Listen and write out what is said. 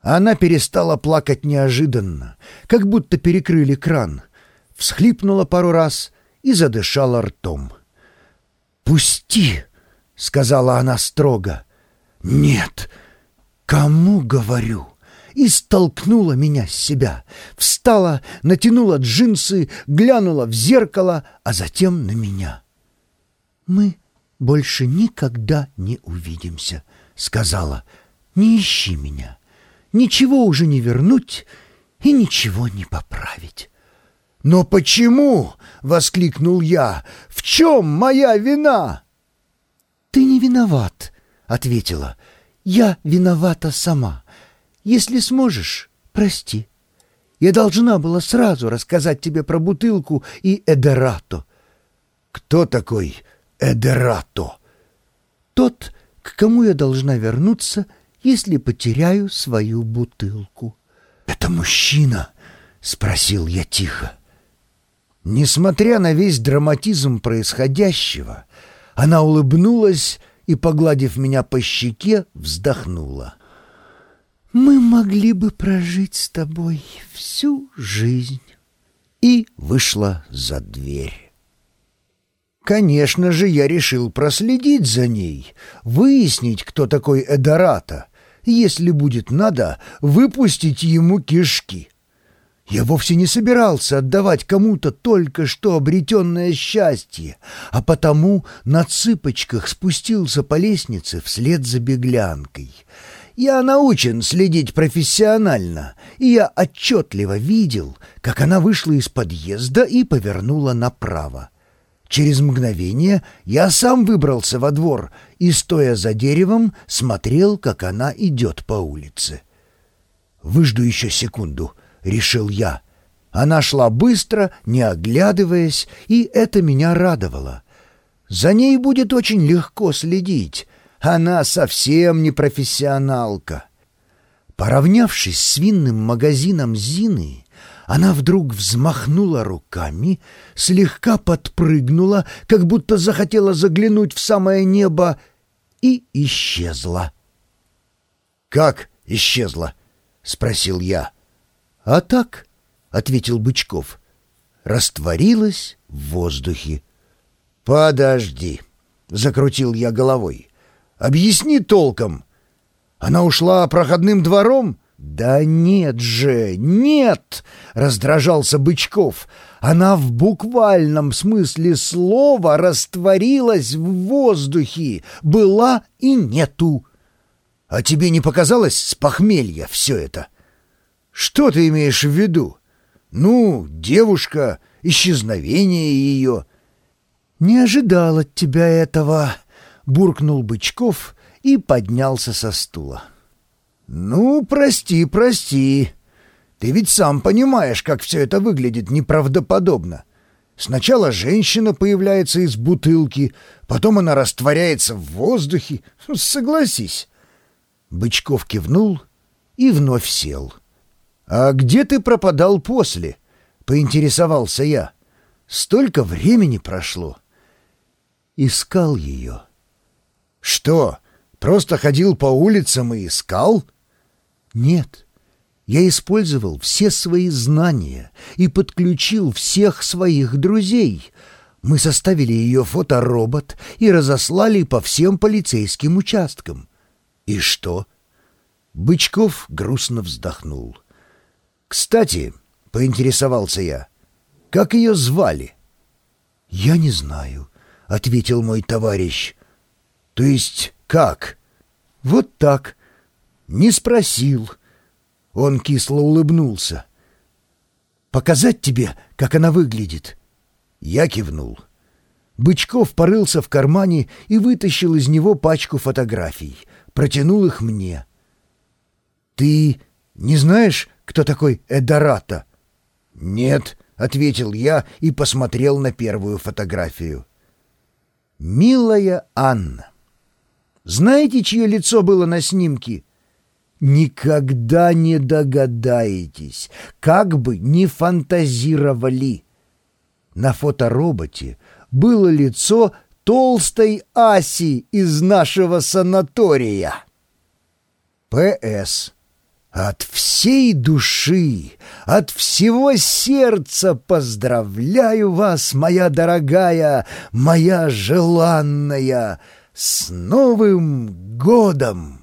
Она перестала плакать неожиданно, как будто перекрыли кран, всхлипнула пару раз и задышала ртом. «Пусти!» — сказала она строго. «Нет! Кому говорю?» И столкнула меня с себя. Встала, натянула джинсы, глянула в зеркало, а затем на меня. «Мы больше никогда не увидимся», — сказала. «Не ищи меня. Ничего уже не вернуть и ничего не поправить». «Но почему?» — воскликнул я. «В чем моя вина?» «Ты не виноват», — ответила. «Я виновата сама. Если сможешь, прости. Я должна была сразу рассказать тебе про бутылку и Эдерато». «Кто такой Эдерато?» «Тот, к кому я должна вернуться, если потеряю свою бутылку». «Это мужчина?» — спросил я тихо. Несмотря на весь драматизм происходящего, она улыбнулась и, погладив меня по щеке, вздохнула. «Мы могли бы прожить с тобой всю жизнь» и вышла за дверь. Конечно же, я решил проследить за ней, выяснить, кто такой Эдората, если будет надо, выпустить ему кишки. Я вовсе не собирался отдавать кому-то только что обретенное счастье, а потому на цыпочках спустился по лестнице вслед за беглянкой. Я научен следить профессионально, и я отчетливо видел, как она вышла из подъезда и повернула направо. Через мгновение я сам выбрался во двор и, стоя за деревом, смотрел, как она идет по улице. Выжду еще секунду —— решил я. Она шла быстро, не оглядываясь, и это меня радовало. За ней будет очень легко следить. Она совсем не профессионалка. Поравнявшись с винным магазином Зины, она вдруг взмахнула руками, слегка подпрыгнула, как будто захотела заглянуть в самое небо, и исчезла. «Как исчезла?» — спросил я. «А так», — ответил Бычков, — растворилась в воздухе. «Подожди», — закрутил я головой. «Объясни толком. Она ушла проходным двором?» «Да нет же, нет!» — раздражался Бычков. «Она в буквальном смысле слова растворилась в воздухе, была и нету». «А тебе не показалось с похмелья все это?» Что ты имеешь в виду? Ну, девушка, исчезновение ее. Не ожидал от тебя этого, буркнул Бычков и поднялся со стула. Ну, прости, прости. Ты ведь сам понимаешь, как все это выглядит неправдоподобно. Сначала женщина появляется из бутылки, потом она растворяется в воздухе. Согласись. Бычков кивнул и вновь сел. «А где ты пропадал после?» — поинтересовался я. «Столько времени прошло». Искал ее. «Что, просто ходил по улицам и искал?» «Нет». Я использовал все свои знания и подключил всех своих друзей. Мы составили ее фоторобот и разослали по всем полицейским участкам. И что? Бычков грустно вздохнул. «Кстати», — поинтересовался я, — «как ее звали?» «Я не знаю», — ответил мой товарищ. «То есть как?» «Вот так». «Не спросил». Он кисло улыбнулся. «Показать тебе, как она выглядит?» Я кивнул. Бычков порылся в кармане и вытащил из него пачку фотографий. Протянул их мне. «Ты не знаешь, кто такой Эдорато?» «Нет», — ответил я и посмотрел на первую фотографию. «Милая Анна, знаете, чье лицо было на снимке?» Никогда не догадаетесь, как бы ни фантазировали. На фотороботе было лицо толстой Аси из нашего санатория. П.С. От всей души, от всего сердца поздравляю вас, моя дорогая, моя желанная, с Новым годом!